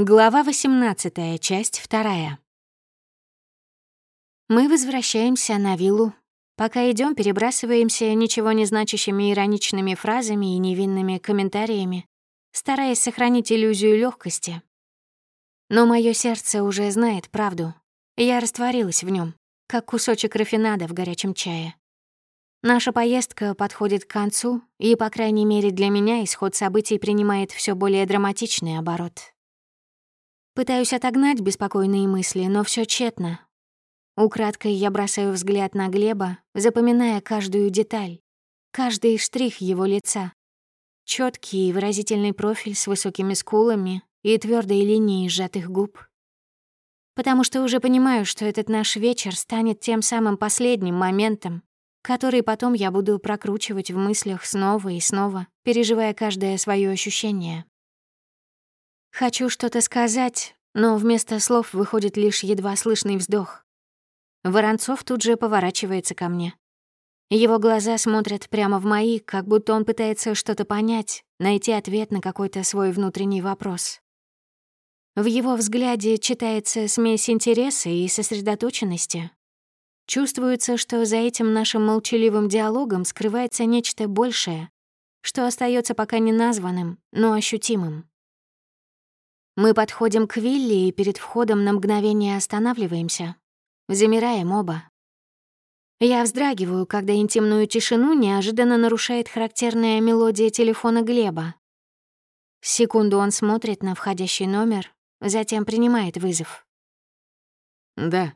Глава 18, часть 2. Мы возвращаемся на виллу. Пока идем, перебрасываемся ничего не значащими ироничными фразами и невинными комментариями, стараясь сохранить иллюзию легкости. Но мое сердце уже знает правду. Я растворилась в нем, как кусочек рафинада в горячем чае. Наша поездка подходит к концу, и, по крайней мере, для меня исход событий принимает все более драматичный оборот. Пытаюсь отогнать беспокойные мысли, но все тщетно. Украдкой я бросаю взгляд на Глеба, запоминая каждую деталь, каждый штрих его лица. Четкий и выразительный профиль с высокими скулами и твердой линией сжатых губ. Потому что уже понимаю, что этот наш вечер станет тем самым последним моментом, который потом я буду прокручивать в мыслях снова и снова, переживая каждое свое ощущение. Хочу что-то сказать, но вместо слов выходит лишь едва слышный вздох. Воронцов тут же поворачивается ко мне. Его глаза смотрят прямо в мои, как будто он пытается что-то понять, найти ответ на какой-то свой внутренний вопрос. В его взгляде читается смесь интереса и сосредоточенности. Чувствуется, что за этим нашим молчаливым диалогом скрывается нечто большее, что остается пока не названным, но ощутимым. Мы подходим к вилле и перед входом на мгновение останавливаемся. Замираем оба. Я вздрагиваю, когда интимную тишину неожиданно нарушает характерная мелодия телефона Глеба. Секунду он смотрит на входящий номер, затем принимает вызов. «Да,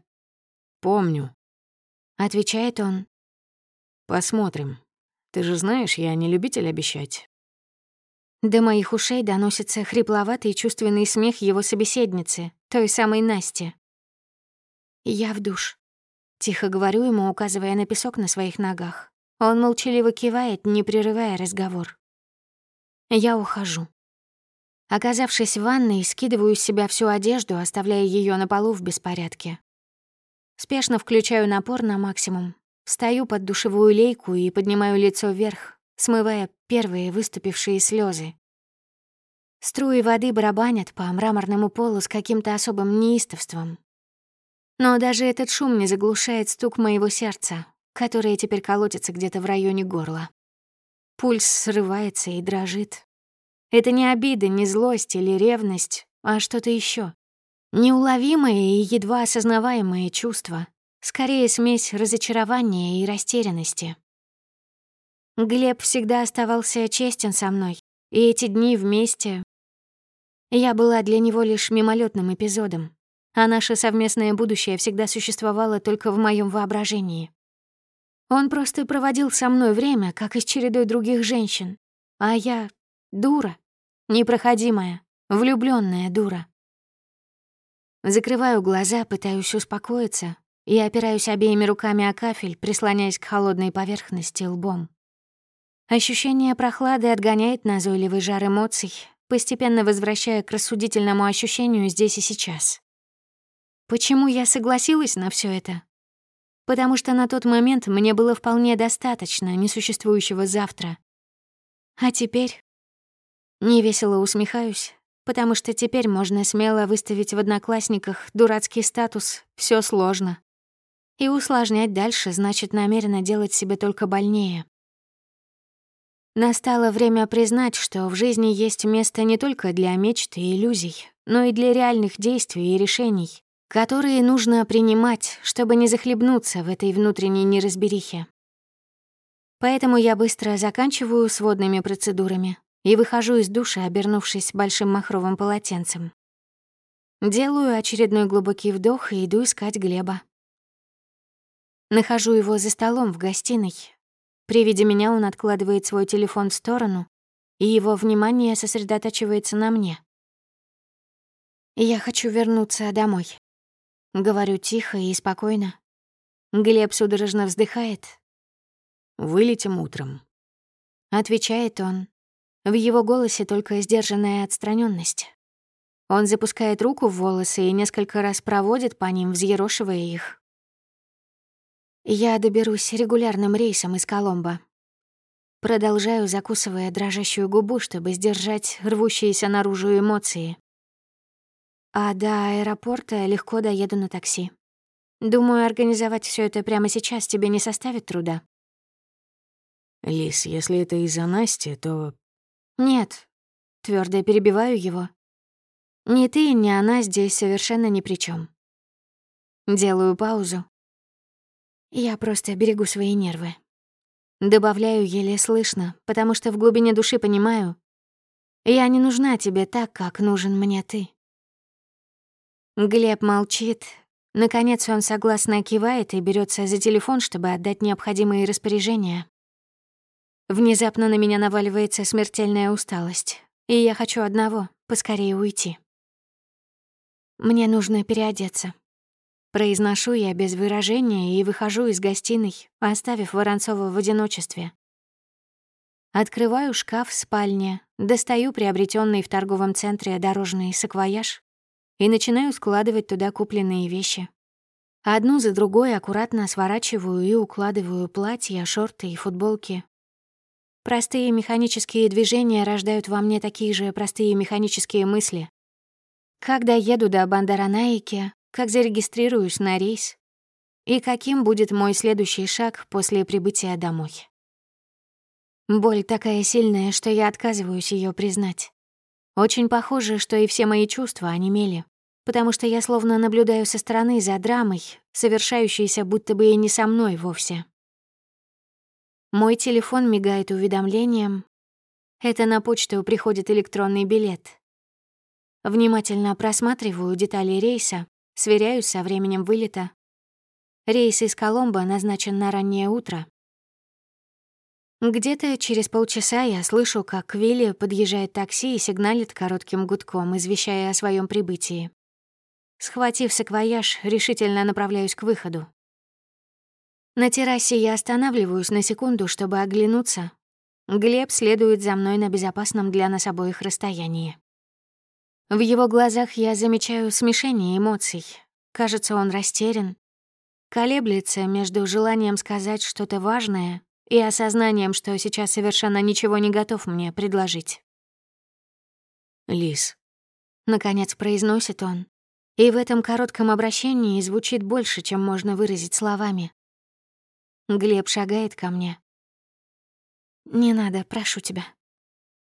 помню», — отвечает он. «Посмотрим. Ты же знаешь, я не любитель обещать». До моих ушей доносится хрипловатый чувственный смех его собеседницы, той самой Насти. «Я в душ», — тихо говорю ему, указывая на песок на своих ногах. Он молчаливо кивает, не прерывая разговор. Я ухожу. Оказавшись в ванной, скидываю с себя всю одежду, оставляя ее на полу в беспорядке. Спешно включаю напор на максимум, встаю под душевую лейку и поднимаю лицо вверх, смывая первые выступившие слезы. Струи воды барабанят по мраморному полу с каким-то особым неистовством. Но даже этот шум не заглушает стук моего сердца, которое теперь колотится где-то в районе горла. Пульс срывается и дрожит. Это не обида, не злость или ревность, а что-то еще. Неуловимое и едва осознаваемое чувство, скорее смесь разочарования и растерянности. Глеб всегда оставался честен со мной, и эти дни вместе... Я была для него лишь мимолетным эпизодом, а наше совместное будущее всегда существовало только в моем воображении. Он просто проводил со мной время, как и с чередой других женщин, а я — дура, непроходимая, влюбленная дура. Закрываю глаза, пытаюсь успокоиться и опираюсь обеими руками о кафель, прислоняясь к холодной поверхности лбом. Ощущение прохлады отгоняет назойливый жар эмоций, постепенно возвращая к рассудительному ощущению здесь и сейчас. Почему я согласилась на все это? Потому что на тот момент мне было вполне достаточно несуществующего завтра. А теперь... Невесело усмехаюсь, потому что теперь можно смело выставить в одноклассниках дурацкий статус «все сложно». И усложнять дальше значит намеренно делать себе только больнее. Настало время признать, что в жизни есть место не только для мечт и иллюзий, но и для реальных действий и решений, которые нужно принимать, чтобы не захлебнуться в этой внутренней неразберихе. Поэтому я быстро заканчиваю с водными процедурами и выхожу из душа, обернувшись большим махровым полотенцем. Делаю очередной глубокий вдох и иду искать Глеба. Нахожу его за столом в гостиной, при виде меня он откладывает свой телефон в сторону, и его внимание сосредотачивается на мне. «Я хочу вернуться домой», — говорю тихо и спокойно. Глеб судорожно вздыхает. «Вылетим утром», — отвечает он. В его голосе только сдержанная отстраненность. Он запускает руку в волосы и несколько раз проводит по ним, взъерошивая их. Я доберусь регулярным рейсом из Коломбо. Продолжаю, закусывая дрожащую губу, чтобы сдержать рвущиеся наружу эмоции. а до аэропорта легко доеду на такси. Думаю, организовать все это прямо сейчас тебе не составит труда. Лис, если это из-за Насти, то... Нет, твердо перебиваю его. Ни ты, ни она здесь совершенно ни при чем. Делаю паузу. Я просто берегу свои нервы. Добавляю еле слышно, потому что в глубине души понимаю, я не нужна тебе так, как нужен мне ты. Глеб молчит. Наконец он согласно кивает и берется за телефон, чтобы отдать необходимые распоряжения. Внезапно на меня наваливается смертельная усталость, и я хочу одного — поскорее уйти. Мне нужно переодеться. Произношу я без выражения и выхожу из гостиной, оставив Воронцова в одиночестве. Открываю шкаф в спальне, достаю приобретенный в торговом центре дорожный саквояж и начинаю складывать туда купленные вещи. Одну за другой аккуратно сворачиваю и укладываю платья, шорты и футболки. Простые механические движения рождают во мне такие же простые механические мысли. Когда еду до Бандаранаики, как зарегистрируюсь на рейс и каким будет мой следующий шаг после прибытия домой. Боль такая сильная, что я отказываюсь ее признать. Очень похоже, что и все мои чувства онемели, потому что я словно наблюдаю со стороны за драмой, совершающейся будто бы и не со мной вовсе. Мой телефон мигает уведомлением. Это на почту приходит электронный билет. Внимательно просматриваю детали рейса, Сверяюсь со временем вылета. Рейс из Коломбо назначен на раннее утро. Где-то через полчаса я слышу, как к Вилли подъезжает такси и сигналит коротким гудком, извещая о своем прибытии. Схватив саквояж, решительно направляюсь к выходу. На террасе я останавливаюсь на секунду, чтобы оглянуться. Глеб следует за мной на безопасном для нас обоих расстоянии. В его глазах я замечаю смешение эмоций. Кажется, он растерян. Колеблется между желанием сказать что-то важное и осознанием, что сейчас совершенно ничего не готов мне предложить. «Лис», — наконец произносит он, и в этом коротком обращении звучит больше, чем можно выразить словами. Глеб шагает ко мне. «Не надо, прошу тебя».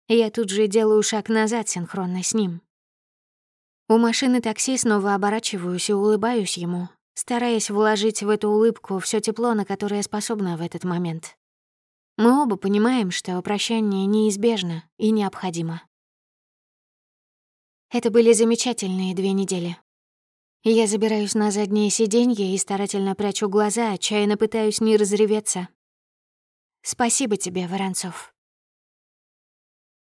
Я тут же делаю шаг назад синхронно с ним. У машины такси снова оборачиваюсь и улыбаюсь ему, стараясь вложить в эту улыбку все тепло, на которое способна в этот момент. Мы оба понимаем, что прощание неизбежно и необходимо. Это были замечательные две недели. Я забираюсь на заднее сиденье и старательно прячу глаза, отчаянно пытаюсь не разреветься. Спасибо тебе, Воронцов.